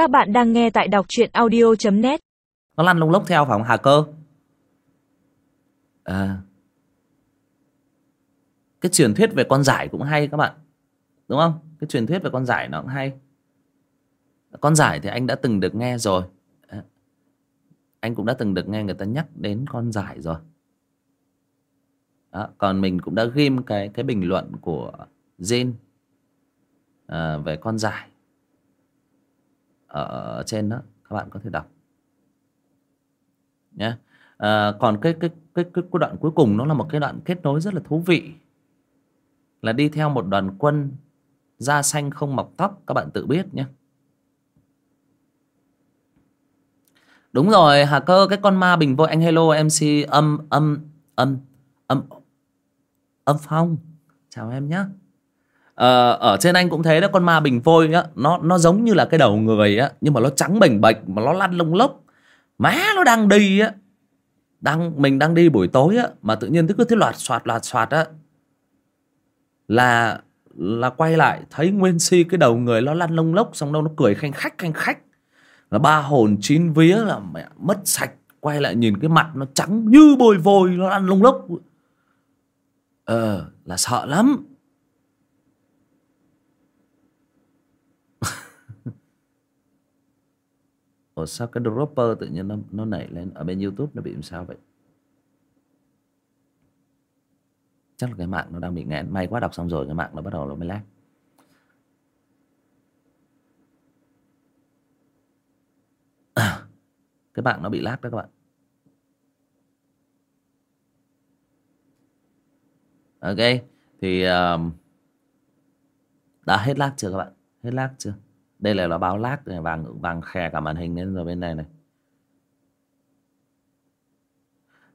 Các bạn đang nghe tại đọc truyện audio.net Nó lăn lông lốc theo phải không Hà Cơ? À. Cái truyền thuyết về con giải cũng hay các bạn. Đúng không? Cái truyền thuyết về con giải nó cũng hay. Con giải thì anh đã từng được nghe rồi. À. Anh cũng đã từng được nghe người ta nhắc đến con giải rồi. Đó. Còn mình cũng đã ghim cái cái bình luận của Jin à, về con giải ở trên đó các bạn có thể đọc. Nhé à, còn cái cái cái cái cái đoạn cuối cùng nó là một cái đoạn kết nối rất là thú vị. Là đi theo một đoàn quân da xanh không mọc tóc các bạn tự biết nhé đúng rồi hà cơ cái con ma bình vô anh hello mc âm âm âm âm âm phong. Chào em nhé Ờ, ở trên anh cũng thế đó con ma bình phôi á nó nó giống như là cái đầu người á nhưng mà nó trắng bềnh bệch mà nó lăn lông lốc. Má nó đang đi á đang mình đang đi buổi tối á mà tự nhiên cứ thế loạt xoạt loạt xoạt á là là quay lại thấy nguyên si cái đầu người nó lăn lông lốc xong đâu nó cười khanh khách khanh khách. Là ba hồn chín vía là mẹ mất sạch quay lại nhìn cái mặt nó trắng như bồi vôi nó lăn lông lốc. Ờ là sợ lắm. Ủa sao cái dropper tự nhiên nó nó nảy lên ở bên YouTube nó bị làm sao vậy? Chắc là cái mạng nó đang bị nghẽn. May quá đọc xong rồi cái mạng nó bắt đầu nó mới lag. À, cái mạng nó bị lag đó các bạn. Ok, thì um, đã hết lag chưa các bạn? Hết lag chưa? Đây là nó báo lát này, vàng vàng khè cả màn hình lên rồi bên này này.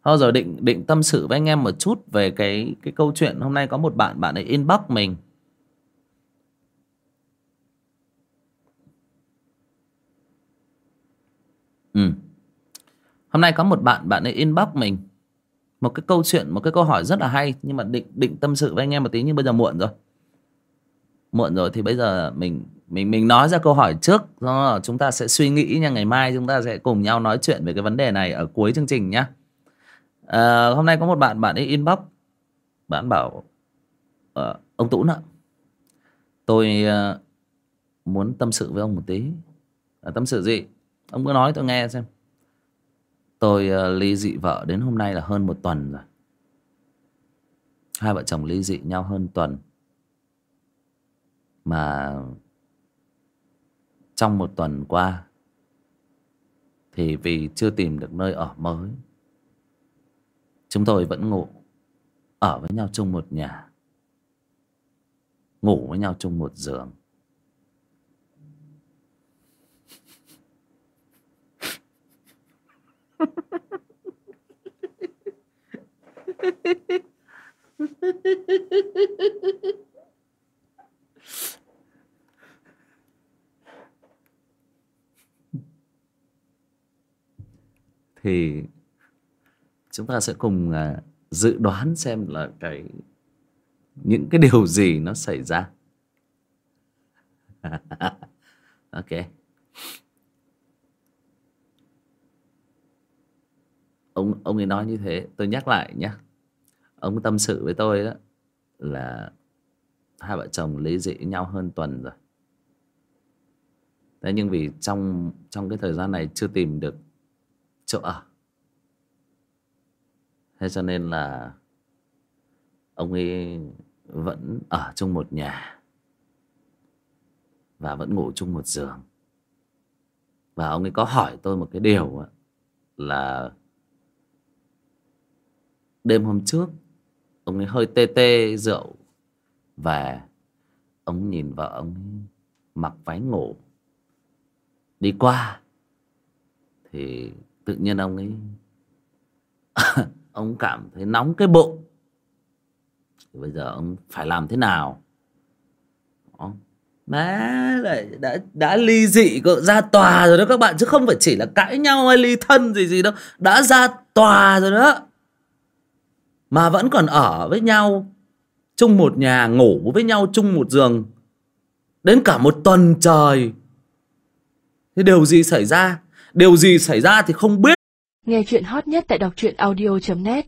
Thôi rồi, định định tâm sự với anh em một chút về cái cái câu chuyện hôm nay có một bạn bạn ấy inbox mình. Ừ. Hôm nay có một bạn bạn ấy inbox mình. Một cái câu chuyện, một cái câu hỏi rất là hay, nhưng mà định định tâm sự với anh em một tí, nhưng bây giờ muộn rồi. Muộn rồi thì bây giờ mình mình mình nói ra câu hỏi trước do chúng ta sẽ suy nghĩ nha ngày mai chúng ta sẽ cùng nhau nói chuyện về cái vấn đề này ở cuối chương trình nhé à, ờ, hôm nay có một bạn bạn ấy inbox bạn bảo à, ông tú ạ tôi à, muốn tâm sự với ông một tí. À, tâm sự gì? Ông cứ nói tôi nghe xem. Tôi à, ly dị vợ đến hôm nay là hơn một tuần rồi. Hai vợ chồng ly dị nhau hơn tuần. Mà trong một tuần qua, thì vì chưa tìm được nơi ở mới, chúng tôi vẫn ngủ ở với nhau chung một nhà, ngủ với nhau chung một giường. thì chúng ta sẽ cùng uh, dự đoán xem là cái những cái điều gì nó xảy ra. Ok. Ông ông ấy nói như thế tôi nhắc lại nhé ông tâm sự với tôi đó là hai vợ chồng lấy dị nhau hơn tuần rồi. Thế nhưng vì trong trong cái thời gian này chưa tìm được chỗ ở. Thế cho nên là ông ấy vẫn ở chung một nhà và vẫn ngủ chung một giường. Và ông ấy có hỏi tôi một cái điều là đêm hôm trước ông ấy hơi tê tê rượu và ông nhìn vợ ông mặc váy ngủ. Đi qua thì tự nhiên ông ấy ông cảm thấy nóng cái bụng. Bây giờ ông phải làm thế nào? Đó. má lại đã đã ly dị cỡ ra tòa rồi đó các bạn, chứ không phải chỉ là cãi nhau hay ly thân gì gì đâu. Đã ra tòa rồi đó. Mà vẫn còn ở với nhau, chung một nhà, ngủ với nhau chung một giường. Đến cả một tuần trời. Thế điều gì xảy ra? Điều gì xảy ra thì không biết. Nghe chuyện hot nhất tại đọc truyện audio.net